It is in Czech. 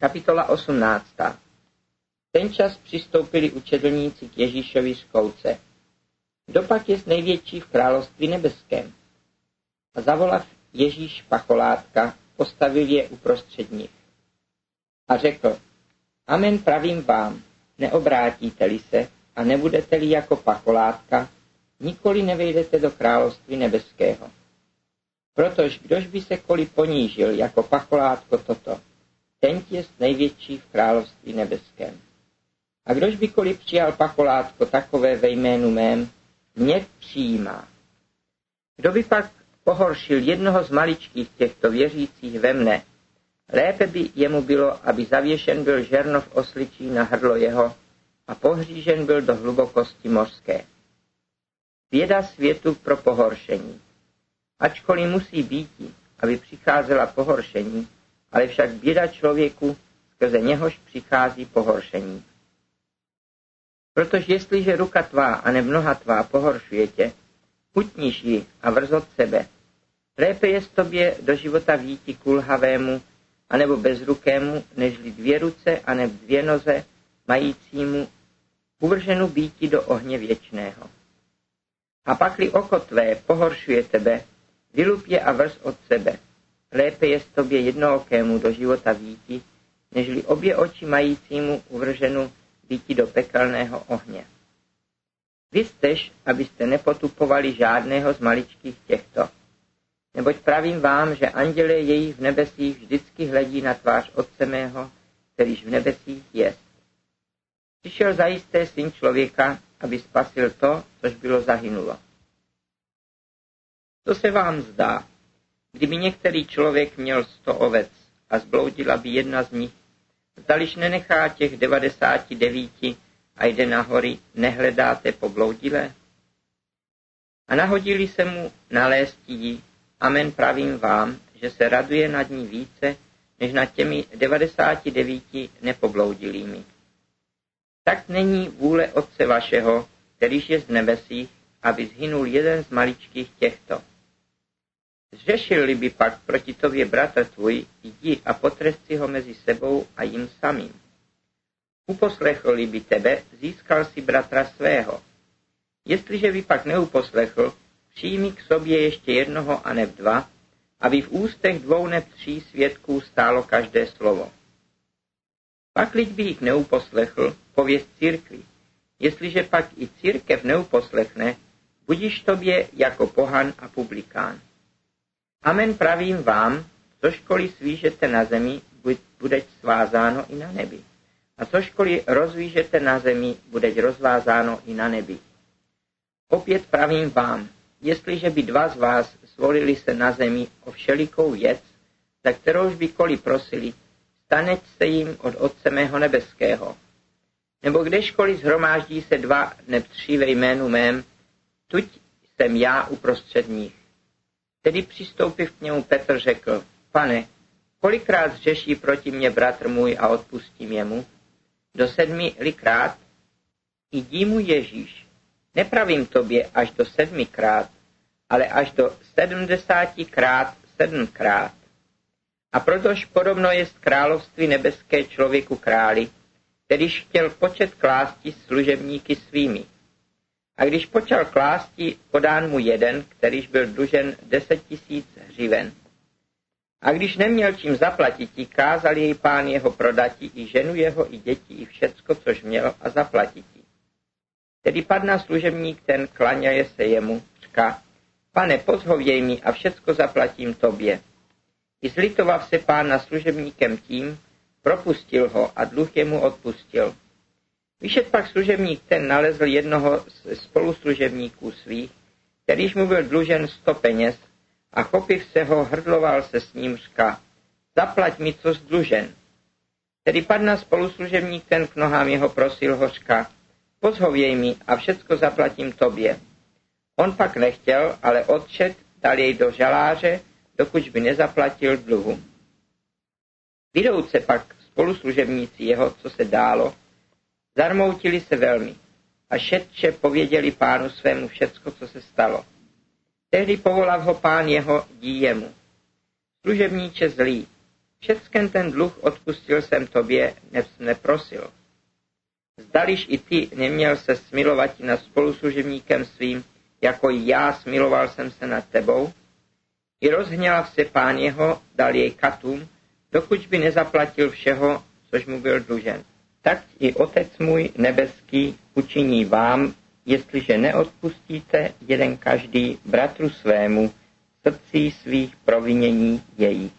Kapitola 18. Ten čas přistoupili učedlníci k Ježíšovi z kouce. Kdo pak je největší v království nebeském? A zavolav Ježíš pacholátka, postavil je uprostřed nich. A řekl, Amen pravím vám, neobrátíte-li se a nebudete-li jako pacholátka, nikoli nevejdete do království nebeského. Protož kdož by se koli ponížil jako pacholátko toto, ten je největší v království nebeském. A kdož by koli přijal pacholátko takové ve jménu mém, mě přijímá. Kdo by pak pohoršil jednoho z maličkých těchto věřících ve mne, lépe by jemu bylo, aby zavěšen byl žernov osličí na hrdlo jeho a pohřížen byl do hlubokosti mořské. Věda světu pro pohoršení. Ačkoliv musí být, aby přicházela pohoršení, ale však běda člověku, skrze něhož přichází pohoršení. Protože jestliže ruka tvá a ne mnoha tvá pohoršuje tě, utníš ji a vrz od sebe. Lépe je z tobě do života výti kulhavému, anebo bezrukému, nežli dvě ruce a ne dvě noze, majícímu uvrženu býti do ohně věčného. A pakli oko tvé pohoršuje tebe, vylup je a vrz od sebe. Lépe je z tobě jednookému do života výti, nežli obě oči majícímu uvrženu býti do pekelného ohně. Vy jstež, abyste nepotupovali žádného z maličkých těchto. Neboť pravím vám, že anděle jejich v nebesích vždycky hledí na tvář Otce mého, kterýž v nebesích je. Přišel zajisté syn člověka, aby spasil to, což bylo zahynulo. Co se vám zdá? Kdyby některý člověk měl sto ovec a zbloudila by jedna z nich, zdališ nenechá těch devadesáti devíti a jde na hory, nehledáte pobloudilé? A nahodili se mu nalézt jí, amen pravím vám, že se raduje nad ní více, než nad těmi devadesáti devíti nepobloudilými. Tak není vůle Otce vašeho, kterýž je z nebesích, aby zhynul jeden z maličkých těchto. Zřešil-li by pak proti tobě bratr tvůj, jdi a potrest si ho mezi sebou a jim samým. Uposlechl-li by tebe, získal si bratra svého. Jestliže by pak neuposlechl, přijmi k sobě ještě jednoho a ne dva, aby v ústech dvou ne tří svědků stálo každé slovo. Pak lid by jich neuposlechl, pověst církvi. Jestliže pak i církev neuposlechne, budíš tobě jako pohan a publikán. Amen pravím vám, cožkoliv svížete na zemi, bude svázáno i na nebi. A cožkoliv rozvížete na zemi, bude rozvázáno i na nebi. Opět pravím vám, jestliže by dva z vás zvolili se na zemi o všelikou věc, za kterouž by koli prosili, staneť se jim od Otce mého nebeského. Nebo kdežkoliv zhromáždí se dva neb tři ve jménu mém, tuď jsem já uprostřed nich. Tedy přistoupiv k němu Petr řekl, pane, kolikrát řeší proti mně bratr můj a odpustím jemu? Do sedmi-likrát? Jdi mu Ježíš, nepravím tobě až do sedmikrát, ale až do sedmdesátikrát sedmkrát. A protož podobno jest království nebeské člověku králi, kterýž chtěl počet klásti služebníky svými. A když počal klásti, podán mu jeden, kterýž byl dlužen deset tisíc hřiven. A když neměl čím zaplatit, kázal jej pán jeho prodati i ženu jeho, i děti, i všecko, což měl, a zaplatit. Tedy padna služebník ten, klaňaje se jemu, říká, pane, pozhověj mi a všecko zaplatím tobě. I zlitovav se pán na služebníkem tím, propustil ho a dluh jemu odpustil. Vyšet pak služebník ten nalezl jednoho z spoluslužebníků svých, kterýž mu byl dlužen sto peněz a chopiv se ho hrdloval se s ním říká, zaplať mi, co zdlužen. Tedy padna spoluslužebník ten k nohám jeho prosil hořka, pozhověj mi a všecko zaplatím tobě. On pak nechtěl, ale odčet dal jej do žaláře, dokud by nezaplatil dluhu. Vydouce pak spoluslužebníci jeho, co se dálo, zarmoutili se velmi a šetče pověděli pánu svému všecko, co se stalo. Tehdy povolav ho pán jeho dí jemu. Služebníče zlý, Všecken ten dluh odpustil jsem tobě, neprosil. Zdališ i ty neměl se smilovat nad spoluslužebníkem svým, jako já smiloval jsem se nad tebou? I rozhněla se pán jeho, dal jej katům, dokud by nezaplatil všeho, což mu byl dlužen. Tak i Otec můj nebeský učiní vám, jestliže neodpustíte jeden každý bratru svému srdcí svých provinění jejich.